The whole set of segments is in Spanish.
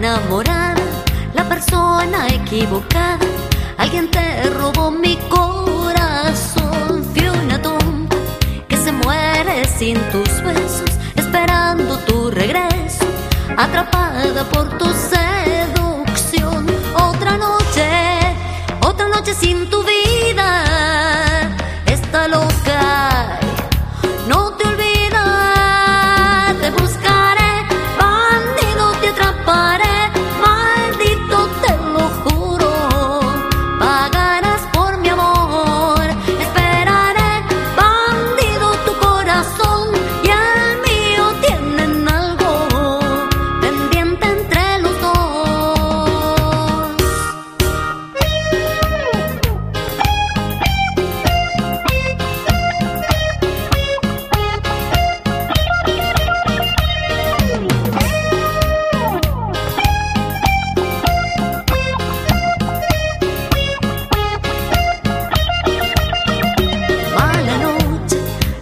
enamorar, la persona equivocada, alguien te robó mi corazón. Fui una tumba que se muere sin tus besos, esperando tu regreso, atrapada por tu ser.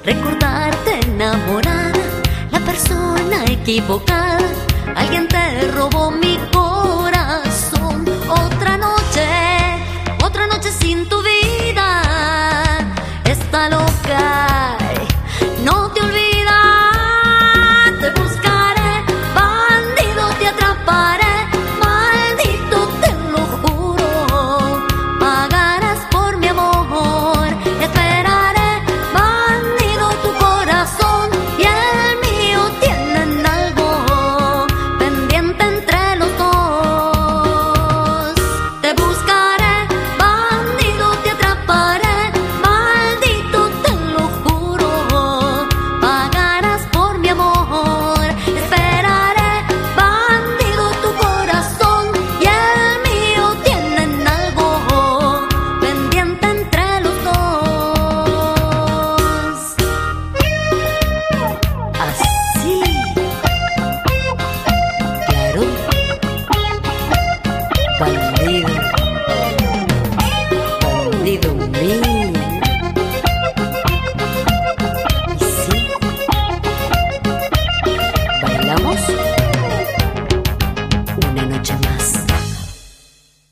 Recordarte enamorada, la persona equivocada, alguien te robó mi corazón. bandido.